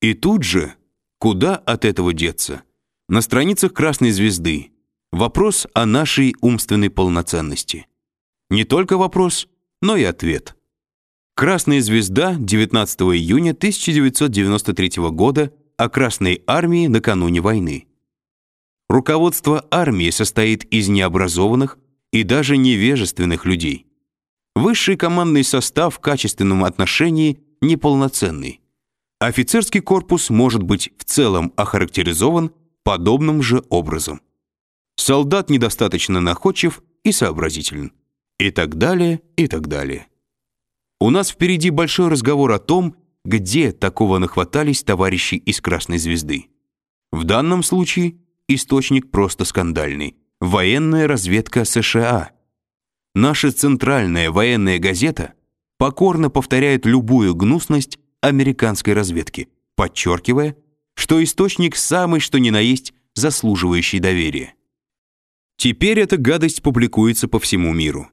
И тут же, куда от этого деться, на страницах Красной Звезды вопрос о нашей умственной полноценности. Не только вопрос, но и ответ. Красная Звезда 19 июня 1993 года о Красной Армии накануне войны. Руководство армии состоит из необразованных и даже невежественных людей. Высший командный состав в качественном отношении неполноценный. Офицерский корпус может быть в целом охарактеризован подобным же образом. Солдат недостаточно находчив и сообразителен. И так далее, и так далее. У нас впереди большой разговор о том, где такого нахватались товарищи из Красной Звезды. В данном случае источник просто скандальный. Военная разведка США. Наша центральная военная газета покорно повторяет любую гнусность американской разведки, подчеркивая, что источник самый что ни на есть заслуживающий доверия. Теперь эта гадость публикуется по всему миру.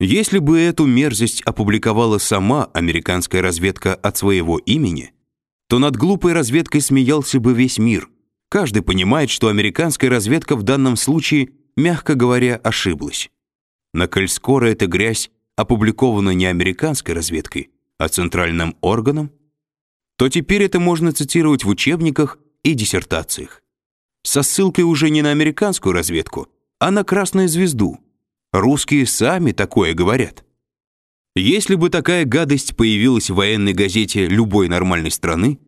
Если бы эту мерзость опубликовала сама американская разведка от своего имени, то над глупой разведкой смеялся бы весь мир. Каждый понимает, что американская разведка в данном случае, мягко говоря, ошиблась. На коль скоро эта грязь опубликована не американской разведкой, а центральным органом, то теперь это можно цитировать в учебниках и диссертациях. Со ссылкой уже не на американскую разведку, а на Красную звезду – Русские сами такое говорят. Если бы такая гадость появилась в военной газете любой нормальной страны,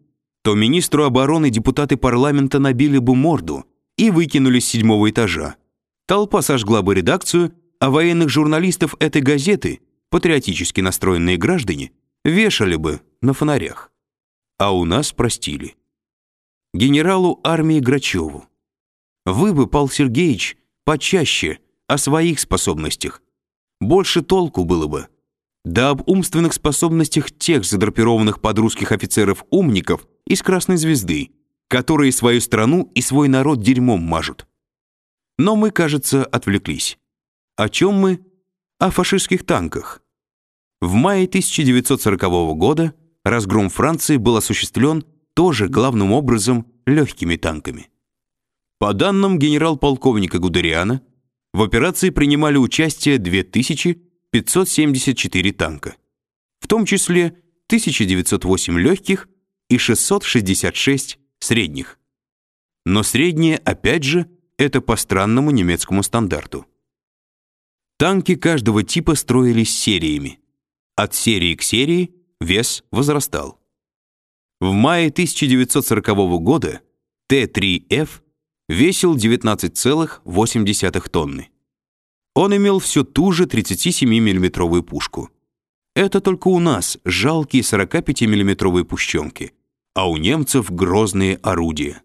то министру обороны депутаты парламента набили бы морду и выкинули с седьмого этажа. Толпа сожгла бы редакцию, а военных журналистов этой газеты, патриотически настроенные граждане, вешали бы на фонарях. А у нас простили. Генералу армии Грачеву. Вы бы, Павел Сергеевич, почаще о своих способностях. Больше толку было бы. Да об умственных способностях тех задрапированных под русских офицеров-умников из Красной Звезды, которые свою страну и свой народ дерьмом мажут. Но мы, кажется, отвлеклись. О чем мы? О фашистских танках. В мае 1940 года разгром Франции был осуществлен тоже главным образом легкими танками. По данным генерал-полковника Гудериана, в операции принимали участие 2574 танка, в том числе 1908 легких и 666 средних. Но средние, опять же, это по странному немецкому стандарту. Танки каждого типа строились сериями. От серии к серии вес возрастал. В мае 1940 года Т-3Ф весил 19,8 тонны. Он имел все ту же 37 миллиметровую пушку. Это только у нас жалкие 45 миллиметровые пущенки, а у немцев грозные орудия.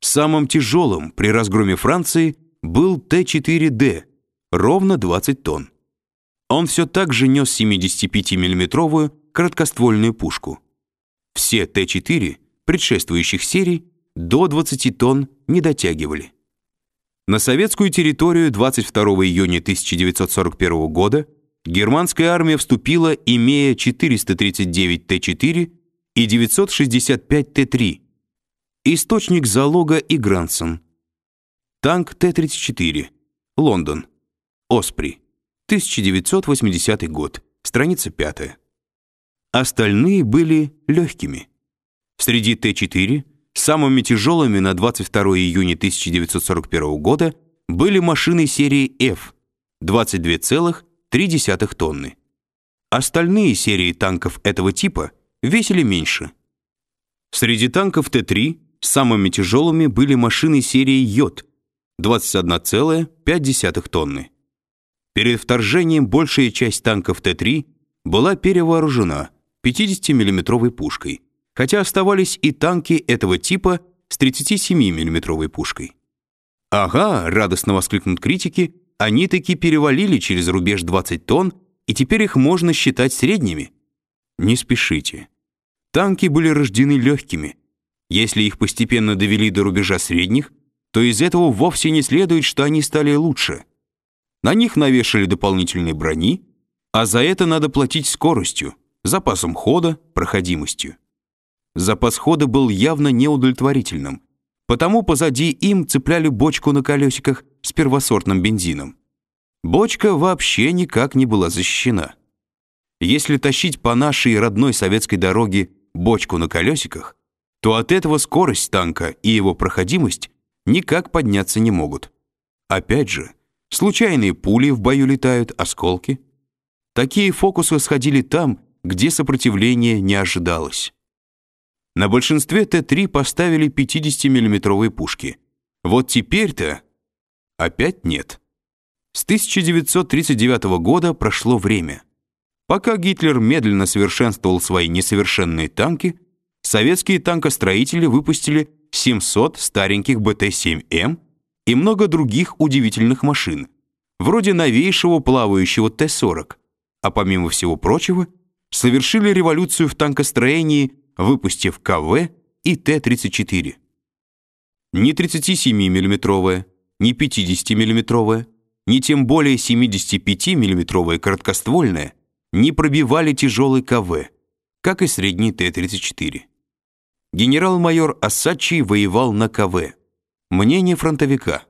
Самым тяжелым при разгроме Франции был Т-4Д, ровно 20 тонн. Он все так же нес 75 миллиметровую короткоствольную пушку. Все Т-4 предшествующих серий до 20 тонн не дотягивали. На советскую территорию 22 июня 1941 года германская армия вступила, имея 439 Т-4 и 965 Т-3. Источник залога и Грансон. Танк Т-34. Лондон. Оспри. 1980 год. Страница 5. Остальные были легкими. Среди Т-4 Самыми тяжелыми на 22 июня 1941 года были машины серии F 22,3 тонны. Остальные серии танков этого типа весили меньше. Среди танков Т-3 самыми тяжелыми были машины серии Й 21,5 тонны. Перед вторжением большая часть танков Т-3 была перевооружена 50 миллиметровой пушкой хотя оставались и танки этого типа с 37 миллиметровой пушкой. «Ага», — радостно воскликнут критики, «они таки перевалили через рубеж 20 тонн, и теперь их можно считать средними». Не спешите. Танки были рождены легкими. Если их постепенно довели до рубежа средних, то из этого вовсе не следует, что они стали лучше. На них навешали дополнительные брони, а за это надо платить скоростью, запасом хода, проходимостью. Запас хода был явно неудовлетворительным, потому позади им цепляли бочку на колесиках с первосортным бензином. Бочка вообще никак не была защищена. Если тащить по нашей родной советской дороге бочку на колесиках, то от этого скорость танка и его проходимость никак подняться не могут. Опять же, случайные пули в бою летают, осколки. Такие фокусы сходили там, где сопротивления не ожидалось. На большинстве Т-3 поставили 50-миллиметровые пушки. Вот теперь-то опять нет. С 1939 года прошло время. Пока Гитлер медленно совершенствовал свои несовершенные танки, советские танкостроители выпустили 700 стареньких БТ-7М и много других удивительных машин, вроде новейшего плавающего Т-40, а помимо всего прочего, совершили революцию в танкостроении, выпустив КВ и Т-34. Ни 37-миллиметровая, ни 50-миллиметровая, ни тем более 75-миллиметровая короткоствольная не пробивали тяжелый КВ, как и средний Т-34. Генерал-майор Ассачи воевал на КВ. Мнение фронтовика.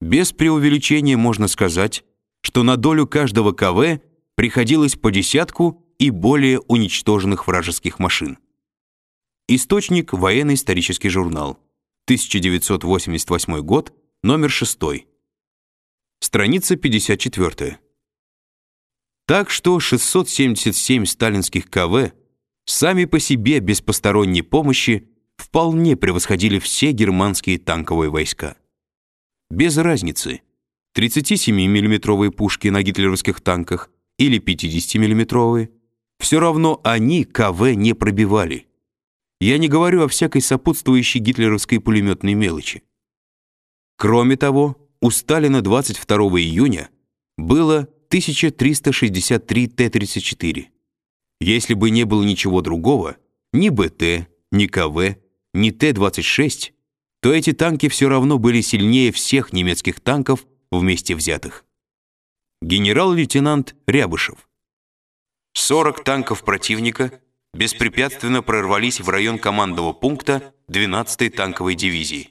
Без преувеличения можно сказать, что на долю каждого КВ приходилось по десятку и более уничтоженных вражеских машин. Источник военно-исторический журнал. 1988 год, номер 6. Страница 54. Так что 677 сталинских КВ сами по себе без посторонней помощи вполне превосходили все германские танковые войска. Без разницы, 37 миллиметровые пушки на гитлеровских танках или 50 миллиметровые все равно они КВ не пробивали. Я не говорю о всякой сопутствующей гитлеровской пулеметной мелочи. Кроме того, у Сталина 22 июня было 1363 Т-34. Если бы не было ничего другого, ни БТ, ни КВ, ни Т-26, то эти танки все равно были сильнее всех немецких танков вместе взятых. Генерал-лейтенант Рябышев. 40 танков противника беспрепятственно прорвались в район командного пункта 12-й танковой дивизии.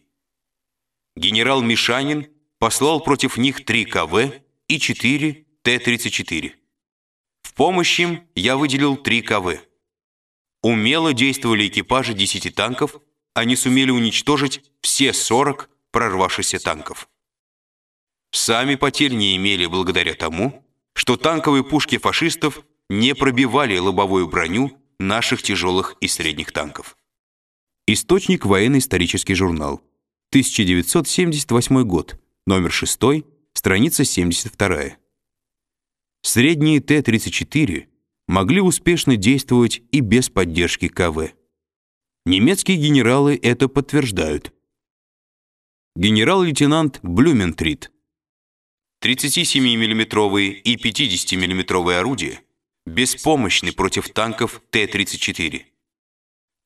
Генерал Мишанин послал против них 3 КВ и 4 Т-34. В помощь им я выделил 3 КВ. Умело действовали экипажи 10 танков, они сумели уничтожить все 40 прорвавшихся танков. Сами потерь не имели благодаря тому, что танковые пушки фашистов не пробивали лобовую броню наших тяжелых и средних танков. Источник военно-исторический журнал. 1978 год, номер 6, страница 72. Средние Т-34 могли успешно действовать и без поддержки КВ. Немецкие генералы это подтверждают. Генерал-лейтенант Блюментрит. 37 миллиметровые и 50 миллиметровые орудия беспомощны против танков Т-34.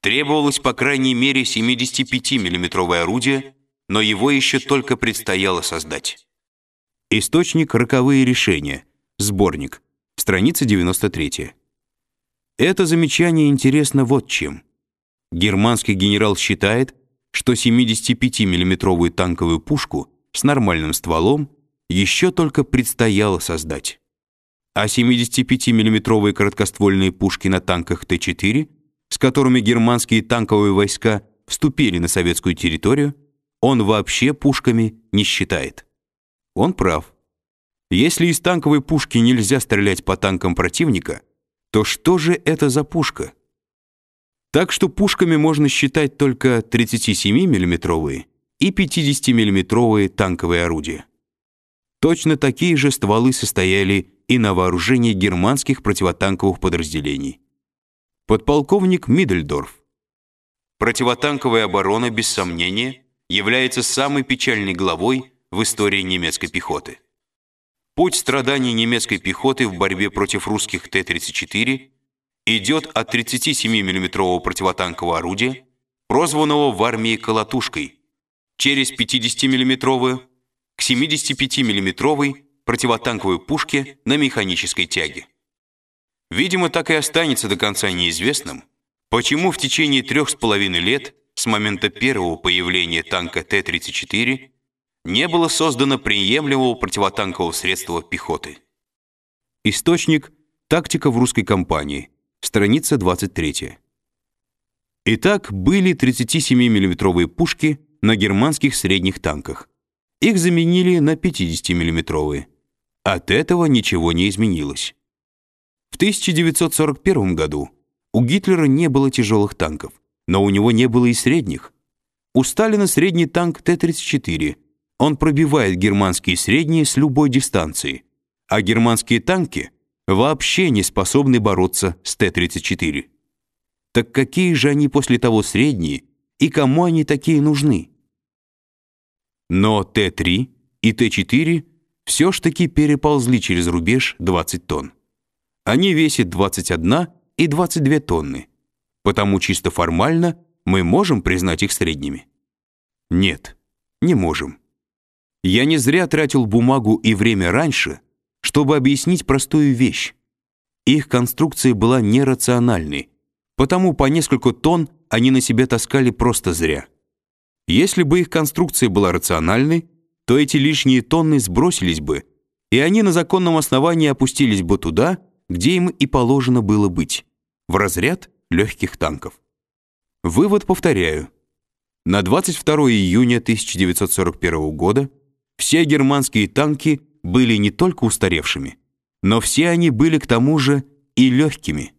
Требовалось по крайней мере 75 миллиметровое орудие, но его еще только предстояло создать. Источник «Роковые решения», Сборник. Страница 93. Это замечание интересно вот чем. Германский генерал считает, что 75-миллиметровую танковую пушку с нормальным стволом еще только предстояло создать. А 75-миллиметровые короткоствольные пушки на танках Т-4, с которыми германские танковые войска вступили на советскую территорию, он вообще пушками не считает. Он прав. Если из танковой пушки нельзя стрелять по танкам противника, то что же это за пушка? Так что пушками можно считать только 37 миллиметровые и 50 миллиметровые танковые орудия. Точно такие же стволы состояли и на вооружении германских противотанковых подразделений. Подполковник Мидельдорф. Противотанковая оборона, без сомнения, является самой печальной главой в истории немецкой пехоты. Путь страданий немецкой пехоты в борьбе против русских Т-34 идет от 37 миллиметрового противотанкового орудия, прозванного в армии «колотушкой», через 50 миллиметровую к 75 миллиметровой противотанковой пушке на механической тяге. Видимо, так и останется до конца неизвестным, Почему в течение трех с половиной лет с момента первого появления танка Т-34 не было создано приемлемого противотанкового средства пехоты? Источник «Тактика в русской кампании», страница 23. Итак, были 37 миллиметровые пушки на германских средних танках. Их заменили на 50 миллиметровые От этого ничего не изменилось. В 1941 году у Гитлера не было тяжелых танков, но у него не было и средних. У Сталина средний танк Т-34. Он пробивает германские средние с любой дистанции, а германские танки вообще не способны бороться с Т-34. Так какие же они после того средние и кому они такие нужны? Но Т-3 и Т-4 все ж таки переползли через рубеж 20 тонн. Они весят 21 и 22 тонны, потому чисто формально мы можем признать их средними. Нет, не можем. Я не зря тратил бумагу и время раньше, чтобы объяснить простую вещь. Их конструкция была нерациональной, потому по несколько тонн они на себе таскали просто зря. Если бы их конструкция была рациональной, то эти лишние тонны сбросились бы, и они на законном основании опустились бы туда, где им и положено было быть, в разряд легких танков. Вывод повторяю. На 22 июня 1941 года все германские танки были не только устаревшими, но все они были к тому же и легкими.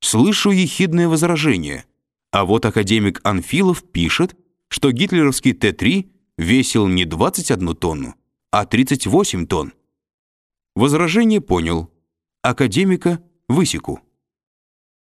Слышу ехидное возражение, а вот академик Анфилов пишет, что гитлеровский Т-3 весил не 21 тонну, а 38 тонн. Возражение понял. Академика высеку.